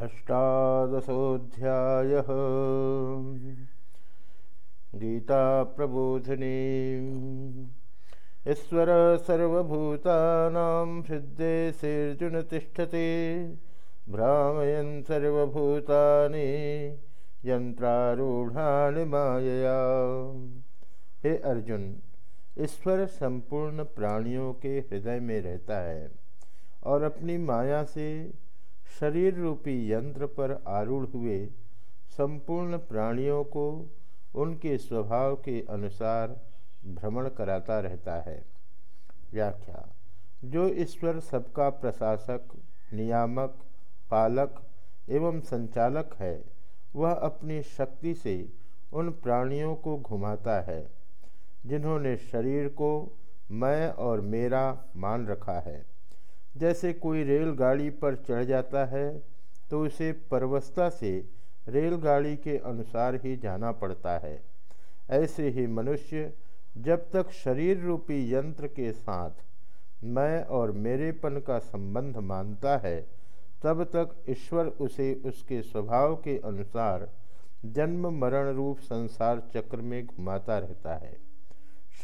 अष्टादशोऽध्यायः। गीताप्रबोधिनी। ईश्वर सर्वभूतानां हृद्देशेऽर्जुन तिष्ठति भ्रामयन् सर्वभूतानि यंत्रारूढ़ानि मायया। हे अर्जुन, ईश्वर संपूर्ण प्राणियों के हृदय में रहता है और अपनी माया से शरीर रूपी यंत्र पर आरूढ़ हुए संपूर्ण प्राणियों को उनके स्वभाव के अनुसार भ्रमण कराता रहता है। व्याख्या, जो ईश्वर सबका प्रशासक, नियामक, पालक एवं संचालक है, वह अपनी शक्ति से उन प्राणियों को घुमाता है, जिन्होंने शरीर को मैं और मेरा मान रखा है। जैसे कोई रेलगाड़ी पर चढ़ जाता है तो उसे परवस्था से रेलगाड़ी के अनुसार ही जाना पड़ता है। ऐसे ही मनुष्य जब तक शरीर रूपी यंत्र के साथ मैं और मेरेपन का संबंध मानता है, तब तक ईश्वर उसे उसके स्वभाव के अनुसार जन्म, मरण रूप, संसार चक्र में घुमाता रहता है।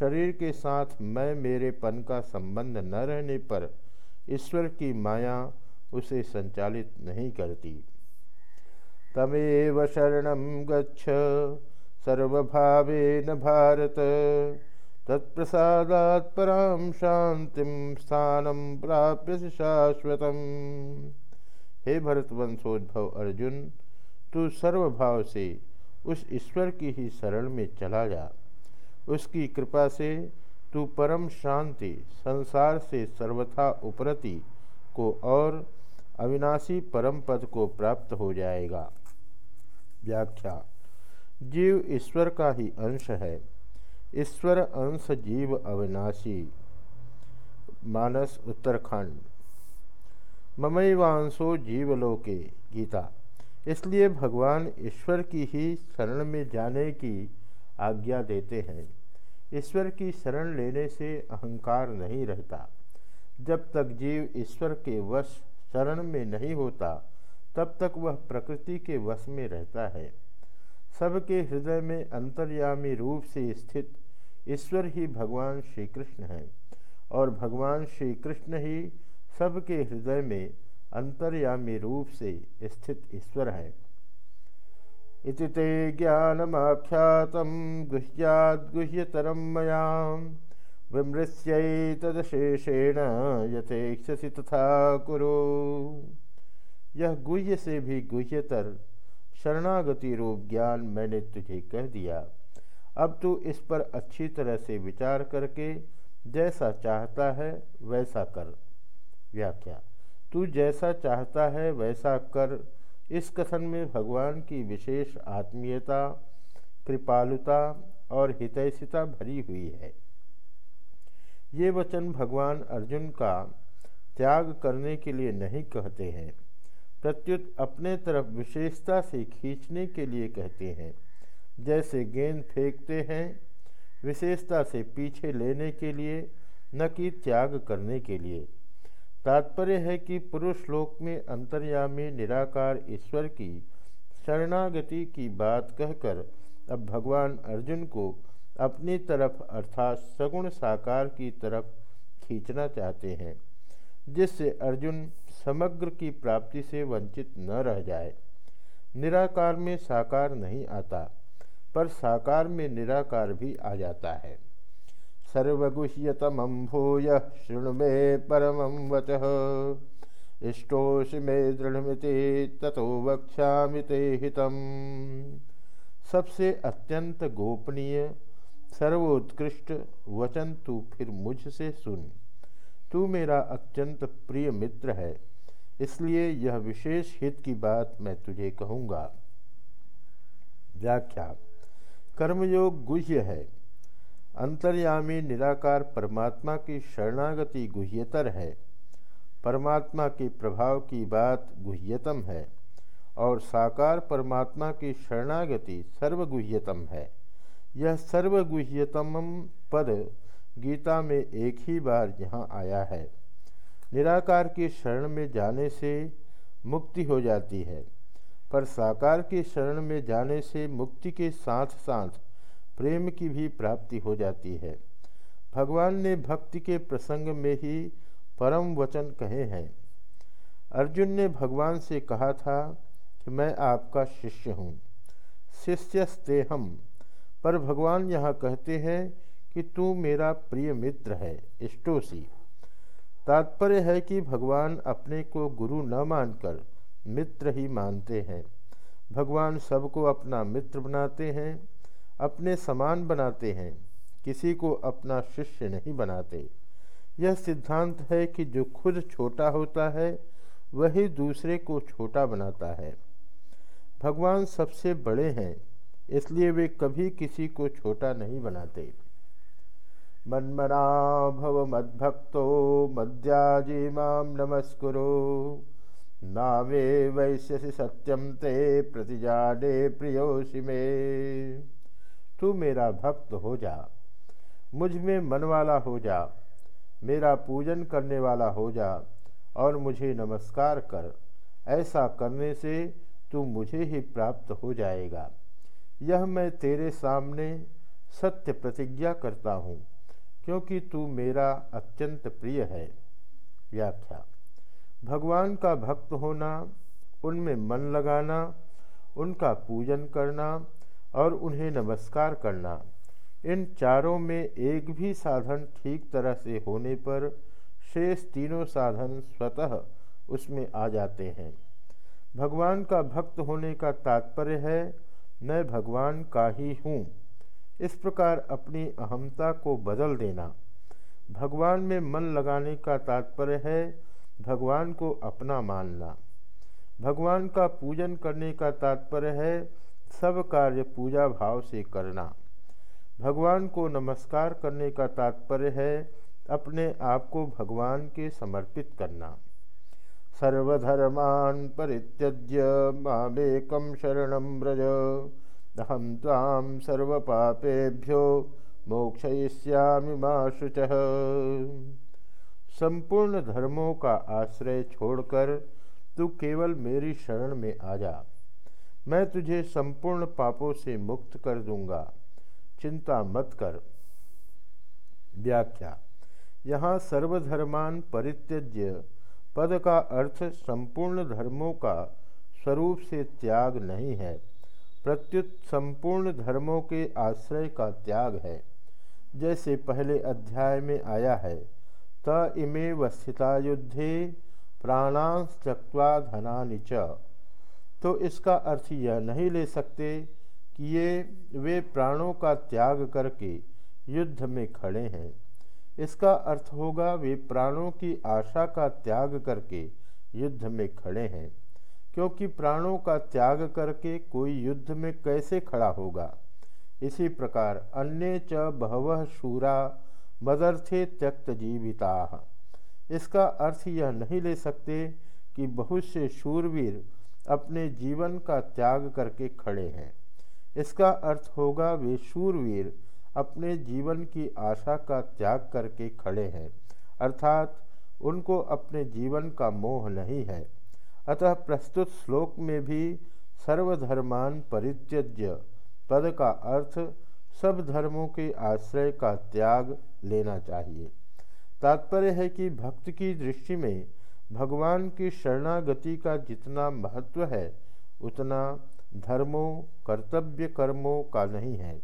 शरीर के साथ मैं मेरेपन का संबंध न रहने पर ईश्वर की माया उसे संचालित नहीं करती। तमेव शरण गच्छ, सर्वभावेन भारत। तत्प्रसादात् परां शांतिम स्थानम प्राप्य शाश्वत हे भरतवंशोद्भव अर्जुन, तू सर्वभाव से उस ईश्वर की ही शरण में चला जा। उसकी कृपा से तू परम शांति, संसार से सर्वथा उपरति को और अविनाशी परम पद को प्राप्त हो जाएगा। व्याख्या, जीव ईश्वर का ही अंश है। ईश्वर अंश जीव अविनाशी। मानस उत्तराखंड ममैवांशो जीवलोके। गीता, इसलिए भगवान ईश्वर की ही शरण में जाने की आज्ञा देते हैं। ईश्वर की शरण लेने से अहंकार नहीं रहता। जब तक जीव ईश्वर के वश शरण में नहीं होता, तब तक वह प्रकृति के वश में रहता है। सबके हृदय में अंतर्यामी रूप से स्थित ईश्वर ही भगवान श्री कृष्ण हैं और भगवान श्री कृष्ण ही सबके हृदय में अंतर्यामी रूप से स्थित ईश्वर हैं। इति ते ज्ञानमाख्यातं गुह्याद्गुह्यतरं मया विमृश्यैतदशेषेण यथेक्षसी तथा कुरु। यह गुह्य से भी गुह्यतर, शरणागति रूप ज्ञान मैंने तुझे कह दिया। अब तू इस पर अच्छी तरह से विचार करके, जैसा चाहता है वैसा कर। व्याख्या, तू जैसा चाहता है वैसा कर इस कथन में भगवान की विशेष आत्मीयता, कृपालुता और हितैषिता भरी हुई है। ये वचन भगवान अर्जुन का त्याग करने के लिए नहीं कहते हैं, प्रत्युत अपने तरफ़ विशेषता से खींचने के लिए कहते हैं। जैसे गेंद फेंकते हैं, विशेषता से पीछे लेने के लिए, न कि त्याग करने के लिए। तात्पर्य है कि पुरुष लोक में अंतर्यामी, निराकार ईश्वर की शरणागति की बात कहकर अब भगवान अर्जुन को अपनी तरफ़ अर्थात सगुण साकार की तरफ़ खींचना चाहते हैं, जिससे अर्जुन समग्र की प्राप्ति से वंचित न रह जाए। निराकार में साकार नहीं आता, पर साकार में निराकार भी आ जाता है। सर्वगुह्यतमं भूय शृणु मे परम वच। इष्टोषि मे दृढ़मिति, ततो वक्ष्यामि ते हितम। सबसे अत्यंत गोपनीय, सर्वोत्कृष्ट वचन तू फिर मुझसे सुन। तू मेरा अत्यंत प्रिय मित्र है, इसलिए यह विशेष हित की बात मैं तुझे कहूँगा। व्याख्या, कर्मयोग गुह्य है। अंतर्यामी निराकार परमात्मा की शरणागति गुह्यतर है। परमात्मा के प्रभाव की बात गुह्यतम है और साकार परमात्मा की शरणागति सर्वगुह्यतम है। यह सर्वगुह्यतम पद गीता में एक ही बार यहाँ आया है। निराकार की शरण में जाने से मुक्ति हो जाती है, पर साकार की शरण में जाने से मुक्ति के साथ साथ प्रेम की भी प्राप्ति हो जाती है। भगवान ने भक्ति के प्रसंग में ही परम वचन कहे हैं। अर्जुन ने भगवान से कहा था कि मैं आपका शिष्य हूँ। शिष्यस्ते हम पर भगवान यहाँ कहते हैं कि तू मेरा प्रिय मित्र है, इष्टोसी। तात्पर्य है कि भगवान अपने को गुरु न मानकर मित्र ही मानते हैं। भगवान सबको अपना मित्र बनाते हैं। अपने समान बनाते हैं, किसी को अपना शिष्य नहीं बनाते। यह सिद्धांत है कि जो खुद छोटा होता है, वही दूसरे को छोटा बनाता है। भगवान सबसे बड़े हैं, इसलिए वे कभी किसी को छोटा नहीं बनाते। मन्मना भव मद्भक्तो मद्याजी माम नमस्कुरो। नामे वैश्यसि सत्यम ते प्रतिजाडे प्रियोषि में। तू मेरा भक्त हो जा। मुझमें मन वाला हो जा। मेरा पूजन करने वाला हो जा और मुझे नमस्कार कर। ऐसा करने से तू मुझे ही प्राप्त हो जाएगा। यह मैं तेरे सामने सत्य प्रतिज्ञा करता हूँ, क्योंकि तू मेरा अत्यंत प्रिय है। व्याख्या। भगवान का भक्त होना, उनमें मन लगाना, उनका पूजन करना और उन्हें नमस्कार करना। इन चारों में एक भी साधन ठीक तरह से होने पर शेष तीनों साधन स्वतः उसमें आ जाते हैं। भगवान का भक्त होने का तात्पर्य है, मैं भगवान का ही हूँ। इस प्रकार अपनी अहमता को बदल देना। भगवान में मन लगाने का तात्पर्य है, भगवान को अपना मानना। भगवान का पूजन करने का तात्पर्य है सब कार्य पूजा भाव से करना। भगवान को नमस्कार करने का तात्पर्य है अपने आप को भगवान के समर्पित करना। सर्वधर्मान परित्यज्य मामेकम शरण व्रज। अहम ताम सर्वपापेभ्यो मोक्षयिष्यामि माँ शुच। संपूर्ण धर्मों का आश्रय छोड़कर तू केवल मेरी शरण में आ जा। मैं तुझे संपूर्ण पापों से मुक्त कर दूँगा। चिंता मत कर। व्याख्या। यहाँ सर्वधर्मान परित्यज्य पद का अर्थ संपूर्ण धर्मों का स्वरूप से त्याग नहीं है। प्रत्युत संपूर्ण धर्मों के आश्रय का त्याग है। जैसे पहले अध्याय में आया है, त इमे वस्थिता युद्धे प्राणांश त्यक्वा धनानि च। तो इसका अर्थ यह नहीं ले सकते कि ये, वे प्राणों का त्याग करके युद्ध में खड़े हैं। इसका अर्थ होगा, वे प्राणों की आशा का त्याग करके युद्ध में खड़े हैं, क्योंकि प्राणों का त्याग करके कोई युद्ध में कैसे खड़ा होगा? इसी प्रकार अन्य च बहव शूरा मदर्थे त्यक्त जीविता। इसका अर्थ यह नहीं ले सकते कि बहुत से शूरवीर अपने जीवन का त्याग करके खड़े हैं। इसका अर्थ होगा वे शूरवीर अपने जीवन की आशा का त्याग करके खड़े हैं, अर्थात उनको अपने जीवन का मोह नहीं है। अतः प्रस्तुत श्लोक में भी सर्वधर्मान परित्यज्य पद का अर्थ सब धर्मों के आश्रय का त्याग लेना चाहिए। तात्पर्य है कि भक्त की दृष्टि में भगवान की शरणागति का जितना महत्व है, उतना धर्मों, कर्तव्य कर्मों का नहीं है।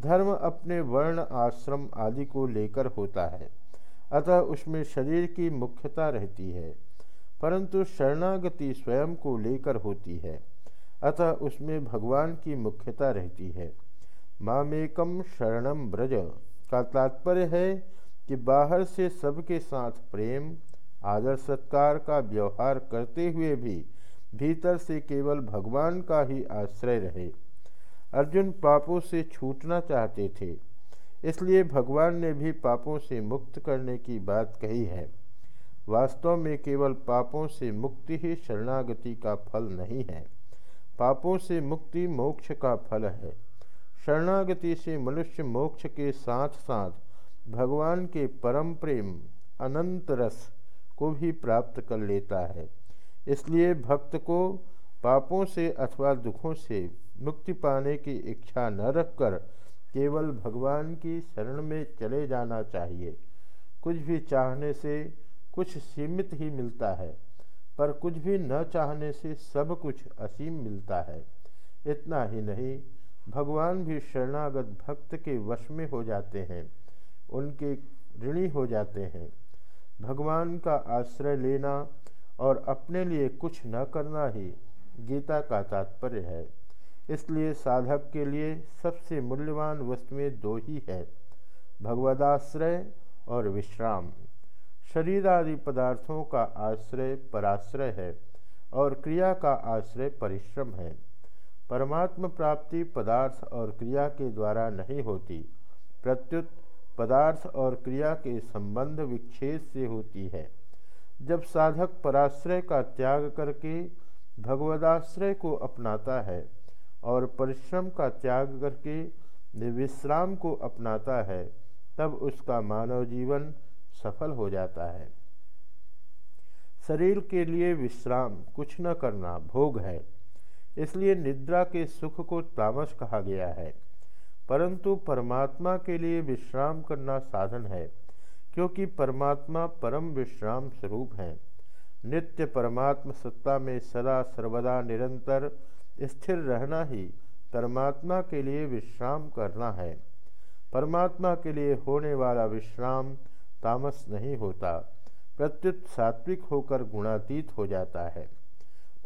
धर्म अपने वर्ण, आश्रम आदि को लेकर होता है, अतः उसमें शरीर की मुख्यता रहती है, परंतु शरणागति स्वयं को लेकर होती है, अतः उसमें भगवान की मुख्यता रहती है। मामेकम शरणम ब्रज का तात्पर्य है कि बाहर से सबके साथ प्रेम आदर सत्कार का व्यवहार करते हुए भी भीतर से केवल भगवान का ही आश्रय रहे। अर्जुन पापों से छूटना चाहते थे, इसलिए भगवान ने भी पापों से मुक्त करने की बात कही है। वास्तव में केवल पापों से मुक्ति ही शरणागति का फल नहीं है, पापों से मुक्ति मोक्ष का फल है। शरणागति से मनुष्य मोक्ष के साथ साथ भगवान के परम प्रेम, अनंत रस को भी प्राप्त कर लेता है। इसलिए भक्त को पापों से अथवा दुखों से मुक्ति पाने की इच्छा न रखकर केवल भगवान की शरण में चले जाना चाहिए। कुछ भी चाहने से कुछ सीमित ही मिलता है, पर कुछ भी न चाहने से सब कुछ असीम मिलता है। इतना ही नहीं, भगवान भी शरणागत भक्त के वश में हो जाते हैं, उनके ऋणी हो जाते हैं। भगवान का आश्रय लेना और अपने लिए कुछ न करना ही गीता का तात्पर्य है। इसलिए साधक के लिए सबसे मूल्यवान वस्तुएँ दो ही है, भगवदाश्रय और विश्राम। शरीर आदि पदार्थों का आश्रय पराश्रय है और क्रिया का आश्रय परिश्रम है। परमात्म प्राप्ति पदार्थ और क्रिया के द्वारा नहीं होती, प्रत्युत पदार्थ और क्रिया के संबंध विच्छेद से होती है। जब साधक पराश्रय का त्याग करके भगवदाश्रय को अपनाता है और परिश्रम का त्याग करके विश्राम को अपनाता है, तब उसका मानव जीवन सफल हो जाता है। शरीर के लिए विश्राम कुछ न करना भोग है, इसलिए निद्रा के सुख को तामस कहा गया है। परंतु परमात्मा के लिए विश्राम करना साधन है, क्योंकि परमात्मा परम विश्राम स्वरूप है। नित्य परमात्म सत्ता में सदा सर्वदा निरंतर स्थिर रहना ही परमात्मा के लिए विश्राम करना है। परमात्मा के लिए होने वाला विश्राम तामस नहीं होता, प्रत्युत सात्विक होकर गुणातीत हो जाता है।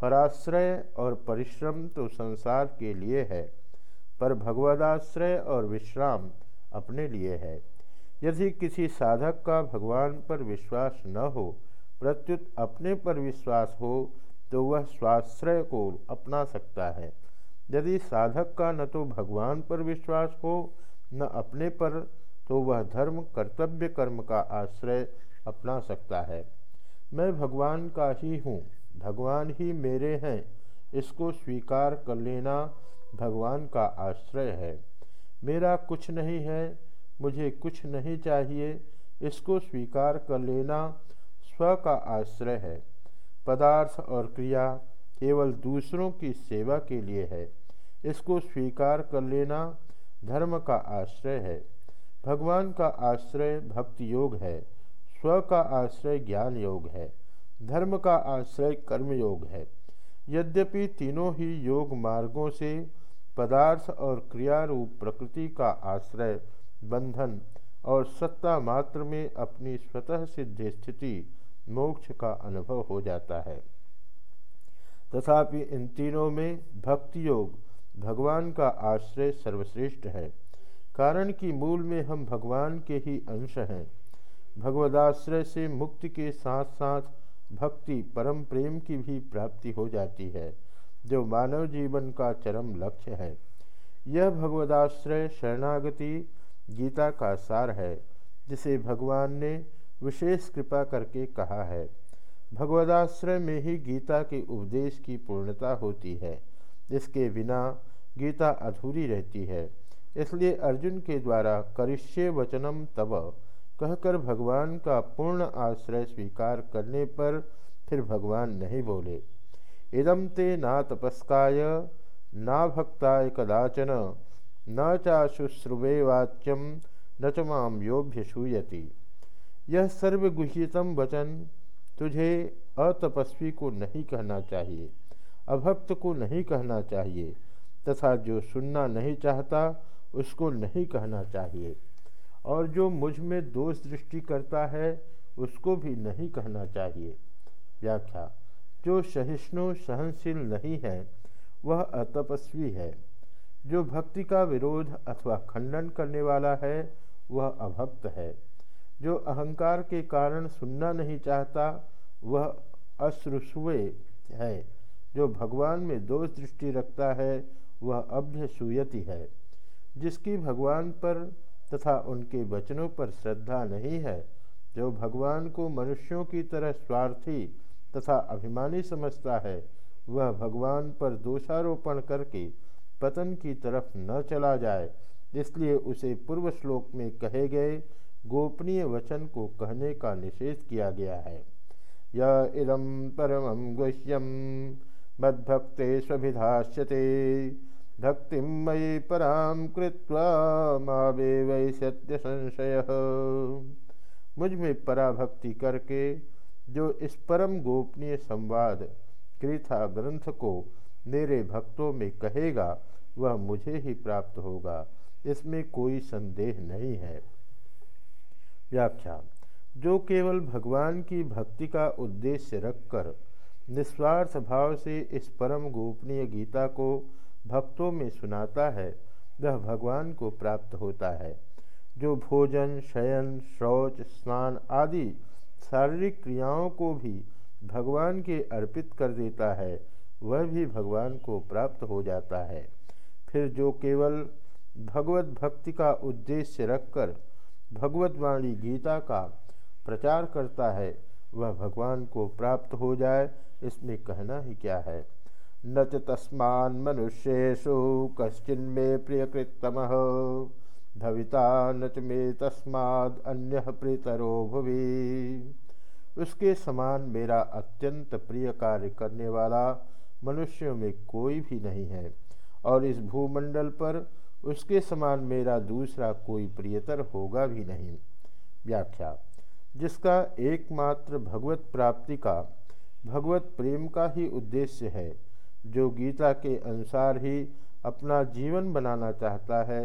पराश्रय और परिश्रम तो संसार के लिए है। पर भगवदाश्रय और विश्राम अपने लिए है। यदि किसी साधक का भगवान पर विश्वास न हो, प्रत्युत अपने पर विश्वास हो तो वह स्वाश्रय को अपना सकता है। यदि साधक का न तो भगवान पर विश्वास हो, न अपने पर तो वह धर्म, कर्तव्य कर्म का आश्रय अपना सकता है। मैं भगवान का ही हूँ, भगवान ही मेरे हैं, इसको स्वीकार कर लेना भगवान का आश्रय है। मेरा कुछ नहीं है, मुझे कुछ नहीं चाहिए, इसको स्वीकार कर लेना स्व का आश्रय है। पदार्थ और क्रिया केवल दूसरों की सेवा के लिए है। इसको स्वीकार कर लेना धर्म का आश्रय है। भगवान का आश्रय भक्ति योग है। स्व का आश्रय ज्ञान योग है। धर्म का आश्रय कर्म योग है। यद्यपि तीनों ही योग मार्गों से पदार्थ और क्रिया रूप प्रकृति का आश्रय, बंधन और सत्ता मात्र में अपनी स्वतः सिद्ध स्थिति, मोक्ष का अनुभव हो जाता है। तथापि इन तीनों में भक्ति योग भगवान का आश्रय सर्वश्रेष्ठ है, कारण कि मूल में हम भगवान के ही अंश हैं। भगवदाश्रय से मुक्ति के साथ साथ भक्ति परम प्रेम की भी प्राप्ति हो जाती है। जो मानव जीवन का चरम लक्ष्य है। यह भगवदाश्रय शरणागति गीता का सार है, जिसे भगवान ने विशेष कृपा करके कहा है। भगवदाश्रय में ही गीता के उपदेश की पूर्णता होती है इसके बिना गीता अधूरी रहती है। इसलिए अर्जुन के द्वारा करिष्य वचनम तब कहकर भगवान का पूर्ण आश्रय स्वीकार करने पर फिर भगवान नहीं बोले। इदम ते ना तपस्काय, ना भक्ताय कदाचन, न चाशुश्रुवे वाच्यम न च माम योभ्य शूयति यह सर्वगुह्यतम वचन तुझे अतपस्वी को नहीं कहना चाहिए, अभक्त को नहीं कहना चाहिए, तथा जो सुनना नहीं चाहता, उसको नहीं कहना चाहिए। और जो मुझमें दोष दृष्टि करता है, उसको भी नहीं कहना चाहिए। व्याख्या। जो सहिष्णु सहनशील नहीं है, वह अतपस्वी है। जो भक्ति का विरोध अथवा खंडन करने वाला है, वह अभक्त है। जो अहंकार के कारण सुनना नहीं चाहता, वह अश्रुसुए है। जो भगवान में दोष दृष्टि रखता है, वह अभ्य सुयति है। जिसकी भगवान पर तथा उनके वचनों पर श्रद्धा नहीं है, जो भगवान को मनुष्यों की तरह स्वार्थी तथा अभिमानी समझता है, वह भगवान पर दोषारोपण करके पतन की तरफ़ न चला जाए, इसलिए उसे पूर्व श्लोक में कहे गए गोपनीय वचन को कहने का निषेध किया गया है। य इदम परमं गुह्यं मद्भक्ते स्वभिधास्यते, भक्ति मयि परां कृत्वा सत्य संशय मुझमें पराभक्ति करके जो इस परम गोपनीय संवाद, कृथा ग्रंथ को मेरे भक्तों में कहेगा, वह मुझे ही प्राप्त होगा। इसमें कोई संदेह नहीं है। व्याख्या। जो केवल भगवान की भक्ति का उद्देश्य रखकर निस्वार्थ भाव से इस परम गोपनीय गीता को भक्तों में सुनाता है, वह भगवान को प्राप्त होता है। जो भोजन, शयन, शौच, स्नान आदि शारीरिक क्रियाओं को भी भगवान के अर्पित कर देता है, वह भी भगवान को प्राप्त हो जाता है। फिर जो केवल भगवत भक्ति का उद्देश्य रखकर भगवत वाणी गीता का प्रचार करता है, वह भगवान को प्राप्त हो जाए, इसमें कहना ही क्या है? न च तस्मान मनुष्येशु कश्चिन्मे प्रियकृतम भविता न च मे तस्माद अन्य प्रियतरो भुवि। उसके समान मेरा अत्यंत प्रिय कार्य करने वाला मनुष्यों में कोई भी नहीं है, और इस भूमंडल पर उसके समान मेरा दूसरा कोई प्रियतर होगा भी नहीं। व्याख्या, जिसका एकमात्र भगवत प्राप्ति का, भगवत प्रेम का ही उद्देश्य है, जो गीता के अनुसार ही अपना जीवन बनाना चाहता है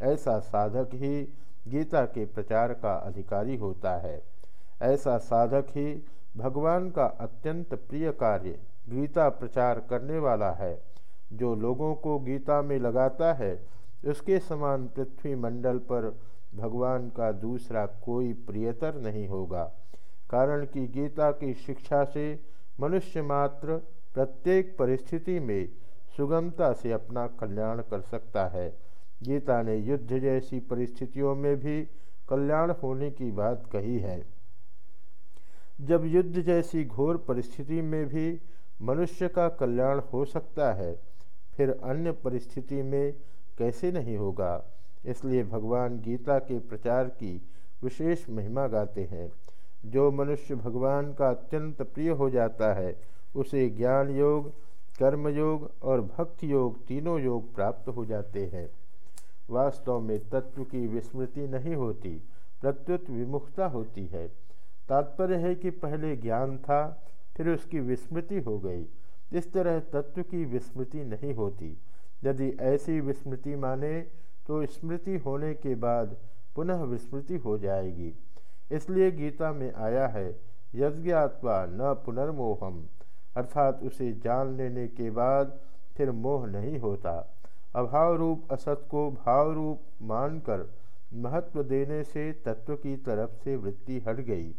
ऐसा साधक ही गीता के प्रचार का अधिकारी होता है। ऐसा साधक ही भगवान का अत्यंत प्रिय कार्य गीता प्रचार करने वाला है। जो लोगों को गीता में लगाता है, उसके समान पृथ्वी मंडल पर भगवान का दूसरा कोई प्रियतर नहीं होगा। कारण कि गीता की शिक्षा से मनुष्य मात्र प्रत्येक परिस्थिति में सुगमता से अपना कल्याण कर सकता है। गीता ने युद्ध जैसी परिस्थितियों में भी कल्याण होने की बात कही है। जब युद्ध जैसी घोर परिस्थिति में भी मनुष्य का कल्याण हो सकता है, फिर अन्य परिस्थिति में कैसे नहीं होगा? इसलिए भगवान गीता के प्रचार की विशेष महिमा गाते हैं। जो मनुष्य भगवान का अत्यंत प्रिय हो जाता है, उसे ज्ञान योग, कर्म योग और भक्ति योग तीनों योग प्राप्त हो जाते हैं। वास्तव में तत्व की विस्मृति नहीं होती, प्रत्युत विमुखता होती है। तात्पर्य है कि पहले ज्ञान था, फिर उसकी विस्मृति हो गई। इस तरह तत्व की विस्मृति नहीं होती। यदि ऐसी विस्मृति माने तो स्मृति होने के बाद पुनः विस्मृति हो जाएगी। इसलिए गीता में आया है, यज्ञात्वा न पुनर्मोहम। अर्थात उसे जान लेने के बाद फिर मोह नहीं होता। अभाव रूप असत को भाव रूप मानकर महत्व देने से तत्व की तरफ़ से वृत्ति हट गई।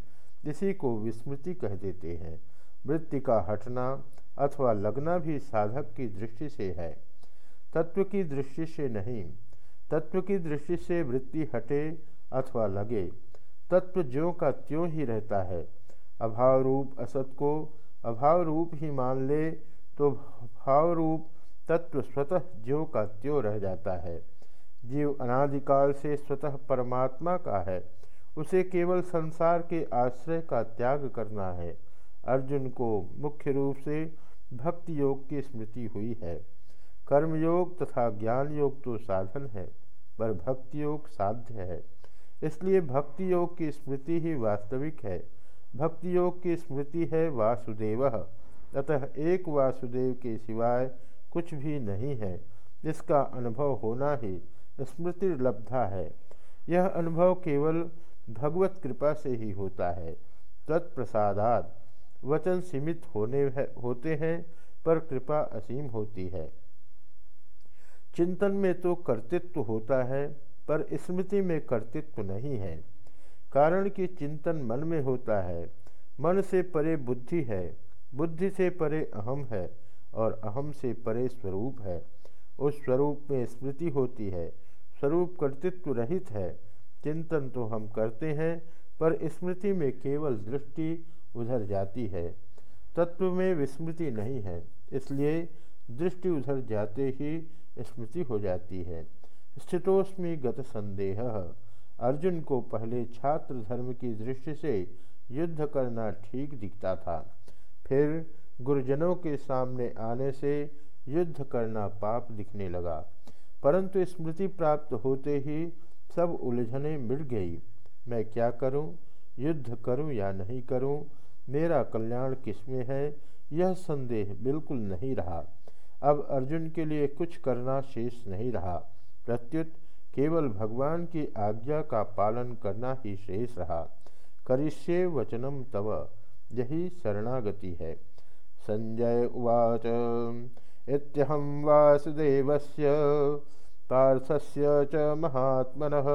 इसी को विस्मृति कह देते हैं। वृत्ति का हटना अथवा लगना भी साधक की दृष्टि से है। तत्व की दृष्टि से नहीं। तत्व की दृष्टि से वृत्ति हटे अथवा लगे। तत्व ज्यों का त्यों ही रहता है। अभाव रूप असत को अभाव रूप ही मान ले तो भाव रूप तत्व स्वतः जीव का त्यो रह जाता है। जीव अनादिकाल से स्वतः परमात्मा का है। उसे केवल संसार के आश्रय का त्याग करना है। अर्जुन को मुख्य रूप से भक्ति योग की स्मृति हुई है। कर्मयोग तथा ज्ञान योग तो साधन है, पर भक्ति योग साध्य है। इसलिए भक्ति योग की स्मृति ही वास्तविक है। भक्ति योग की स्मृति है वासुदेव। अतः एक वासुदेव के सिवाय कुछ भी नहीं है। इसका अनुभव होना ही स्मृति लब्धा है। यह अनुभव केवल भगवत कृपा से ही होता है। तत्प्रसादात वचन सीमित होने है, होते हैं पर कृपा असीम होती है। चिंतन में तो कर्तृत्व होता है पर स्मृति में कर्तृत्व नहीं है। कारण कि चिंतन मन में होता है। मन से परे बुद्धि है बुद्धि से परे अहम है। और अहम से परे स्वरूप है। उस स्वरूप में स्मृति होती है। स्वरूप कर्तृत्व रहित है। चिंतन तो हम करते हैं, पर स्मृति में केवल दृष्टि उधर जाती है। तत्व में विस्मृति नहीं है, इसलिए दृष्टि उधर जाते ही स्मृति हो जाती है। स्थितोस्मी गत संदेह। अर्जुन को पहले छात्र धर्म की दृष्टि से युद्ध करना ठीक दिखता था। फिर गुरुजनों के सामने आने से युद्ध करना पाप दिखने लगा। परंतु स्मृति प्राप्त होते ही सब उलझने मिट गई। मैं क्या करूँ, युद्ध करूँ या नहीं करूँ, मेरा कल्याण किसमें है? यह संदेह बिल्कुल नहीं रहा। अब अर्जुन के लिए कुछ करना शेष नहीं रहा। प्रत्युत केवल भगवान की आज्ञा का पालन करना ही शेष रहा। करिष्ये वचनम तव। यही शरणागति है। संजय उवाच। इत्यहम वासुदेवस्य पार्थस्य च महात्मनः।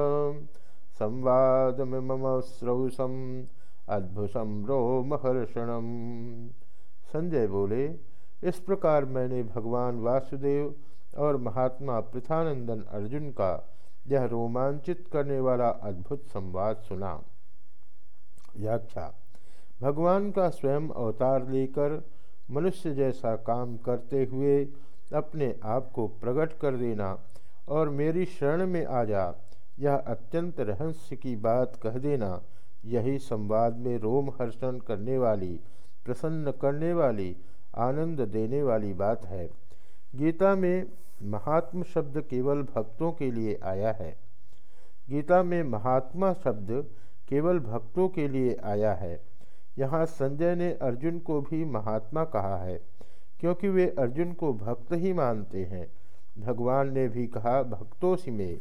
संवादमिमम श्रौसम अद्भुतम रोमहर्षणम संजय बोले, इस प्रकार मैंने भगवान वासुदेव और महात्मा पृथानंदन अर्जुन का यह रोमांचित करने वाला अद्भुत संवाद सुना। व्याख्या भगवान का स्वयं अवतार लेकर मनुष्य जैसा काम करते हुए अपने आप को प्रकट कर देना और मेरी शरण में आ जा, यह अत्यंत रहस्य की बात कह देना। यही संवाद में रोम हर्षण करने वाली, प्रसन्न करने वाली, आनंद देने वाली बात है। गीता में महात्म शब्द केवल भक्तों के लिए आया है। गीता में महात्मा शब्द केवल भक्तों के लिए आया है। यहाँ संजय ने अर्जुन को भी महात्मा कहा है, क्योंकि वे अर्जुन को भक्त ही मानते हैं। भगवान ने भी कहा, भक्तों में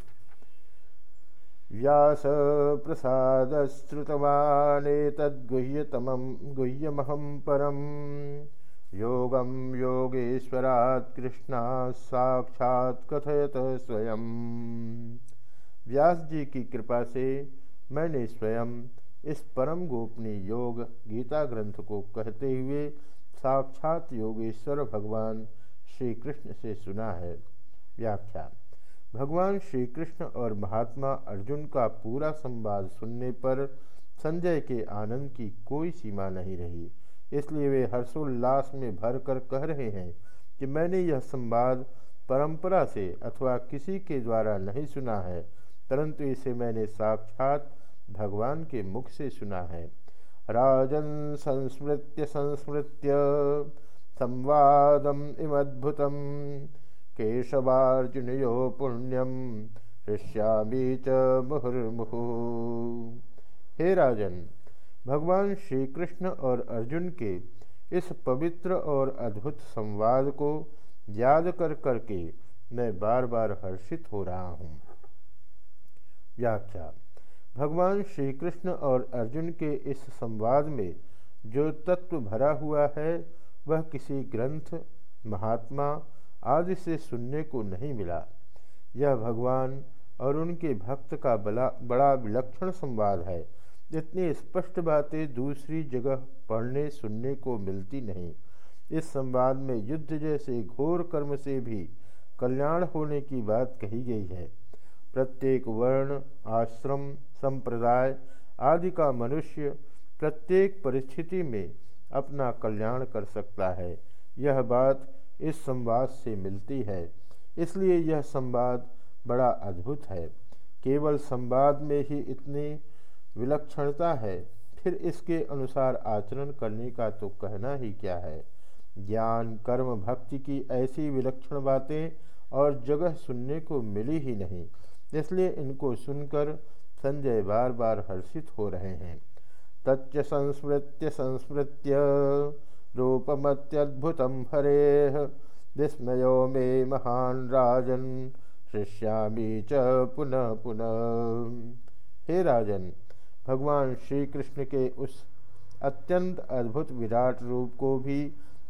व्यास प्रसाद श्रुतवाने तद्गुह्यतमं गुह्यमहं परम योगम योगेश्वरात् कृष्णा साक्षात कथयत स्वयं। व्यास जी की कृपा से मैंने स्वयं इस परम गोपनीय योग गीता ग्रंथ को कहते हुए साक्षात योगेश्वर भगवान श्री कृष्ण से सुना है। व्याख्या, भगवान श्री कृष्ण और महात्मा अर्जुन का पूरा संवाद सुनने पर संजय के आनंद की कोई सीमा नहीं रही। इसलिए वे हर्षोल्लास में भर कर कह रहे हैं कि मैंने यह संवाद परंपरा से अथवा किसी के द्वारा नहीं सुना है, परंतु इसे मैंने साक्षात भगवान के मुख से सुना है। राजन संस्मृत्य संस्मृत्य, संवादम इमद्भुतम, केशवार्जुनयो पुण्यम, हृष्यामी च मुहुर्मुहु। हे राजन, भगवान श्री कृष्ण और अर्जुन के इस पवित्र और अद्भुत संवाद को याद कर करके मैं बार बार हर्षित हो रहा हूँ। व्याख्या भगवान श्री कृष्ण और अर्जुन के इस संवाद में जो तत्व भरा हुआ है, वह किसी ग्रंथ, महात्मा आदि से सुनने को नहीं मिला। यह भगवान और उनके भक्त का बड़ा बड़ा विलक्षण संवाद है। इतनी स्पष्ट बातें दूसरी जगह पढ़ने, सुनने को मिलती नहीं। इस संवाद में युद्ध जैसे घोर कर्म से भी कल्याण होने की बात कही गई है। प्रत्येक वर्ण, आश्रम संप्रदाय आदि का मनुष्य प्रत्येक परिस्थिति में अपना कल्याण कर सकता है। यह बात इस संवाद से मिलती है। इसलिए यह संवाद बड़ा अद्भुत है। केवल संवाद में ही इतनी विलक्षणता है, फिर इसके अनुसार आचरण करने का तो कहना ही क्या है। ज्ञान, कर्म, भक्ति की ऐसी विलक्षण बातें और जगह सुनने को मिली ही नहीं, इसलिए इनको सुनकर संजय बार बार हर्षित हो रहे हैं। तच्च संस्मृत्य संस्मृत्य रूपमत्यद्भुतं हरेः। विस्मयो मे महान राजन शिष्यामी च पुनः पुनः। हे राजन, भगवान श्री कृष्ण के उस अत्यंत अद्भुत विराट रूप को भी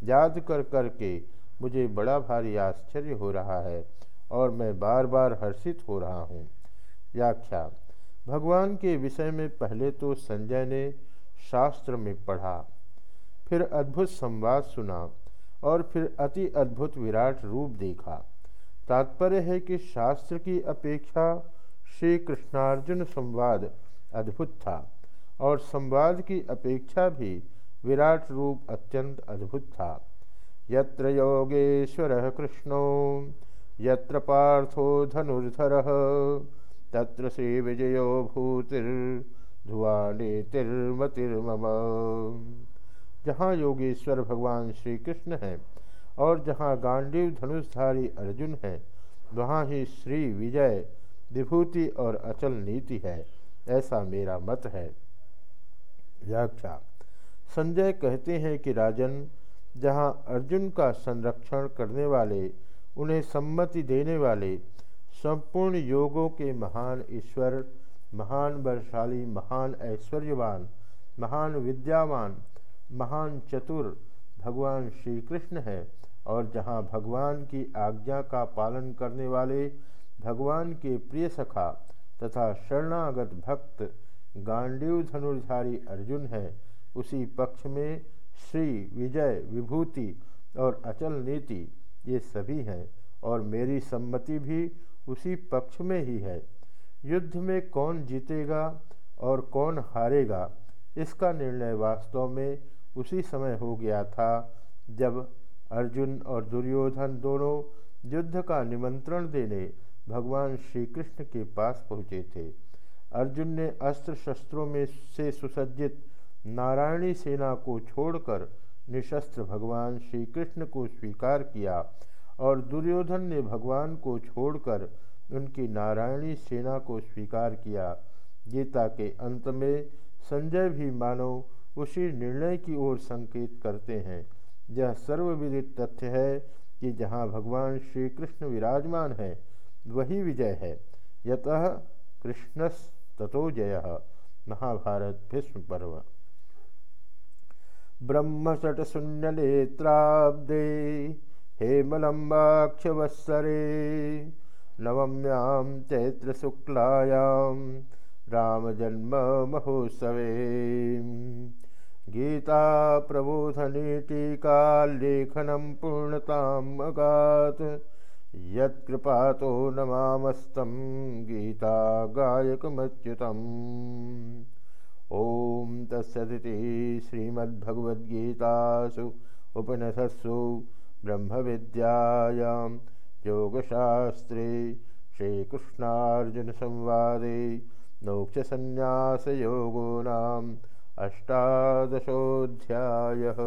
याद कर करके मुझे बड़ा भारी आश्चर्य हो रहा है और मैं बार बार हर्षित हो रहा हूँ। व्याख्या भगवान के विषय में पहले तो संजय ने शास्त्र में पढ़ा, फिर अद्भुत संवाद सुना और फिर अति अद्भुत विराट रूप देखा। तात्पर्य है कि शास्त्र की अपेक्षा श्री कृष्णार्जुन संवाद अद्भुत था और संवाद की अपेक्षा भी विराट रूप अत्यंत अद्भुत था। यत्र योगेश्वर कृष्णो, यत्र पार्थो धनुर्धर तत्र श्री विजयो भूतिर धुआने तिरमतिर्मम जहाँ योगेश्वर भगवान श्री कृष्ण हैं और जहाँ गांडीव धनुषधारी अर्जुन है, वहाँ ही श्री विजय, विभूति और अचल नीति है, ऐसा मेरा मत है। व्याख्या, संजय कहते हैं कि राजन, जहाँ अर्जुन का संरक्षण करने वाले, उन्हें सम्मति देने वाले संपूर्ण योगों के महान ईश्वर, महान बलशाली, महान ऐश्वर्यवान, महान विद्यावान, महान चतुर, भगवान श्री कृष्ण है। और जहाँ भगवान की आज्ञा का पालन करने वाले भगवान के प्रिय सखा तथा शरणागत भक्त गांडीव धनुर्धारी अर्जुन है, उसी पक्ष में श्री विजय विभूति और अचल नीति, ये सभी हैं। और मेरी सम्मति भी उसी पक्ष में ही है। युद्ध में कौन जीतेगा और कौन हारेगा, इसका निर्णय वास्तव में उसी समय हो गया था जब अर्जुन और दुर्योधन दोनों युद्ध का निमंत्रण देने भगवान श्री कृष्ण के पास पहुँचे थे। अर्जुन ने अस्त्र शस्त्रों में से सुसज्जित नारायणी सेना को छोड़कर निशस्त्र भगवान श्री कृष्ण को स्वीकार किया और दुर्योधन ने भगवान को छोड़कर उनकी नारायणी सेना को स्वीकार किया। गीता के अंत में संजय भी मानो उसी निर्णय की ओर संकेत करते हैं। यह सर्वविदित तथ्य है कि जहाँ भगवान श्री कृष्ण विराजमान है, वही विजय है। यतः कृष्णस ततो जय। महाभारत भीष्म पर्व। ब्रह्मसट शून्य नेत्राब्दे हेमलम्बाक्षवत्सरे नवम्यां चैत्रशुक्लायां रामजन्म महोत्सवे गीता प्रबोधनी टीकालेखनं पूर्णताम् अगात्। यत्कृपातो नमामस्तं गीता गायकमच्युतम् ॐ तत्सदिति श्रीमद्भगवद्गीतासु उपनिषत्सु ब्रह्मविद्यायां योगशास्त्रे श्रीकृष्णार्जुनसंवादे मोक्षसन्न्यासयोगो नाम अष्टादशोऽध्यायः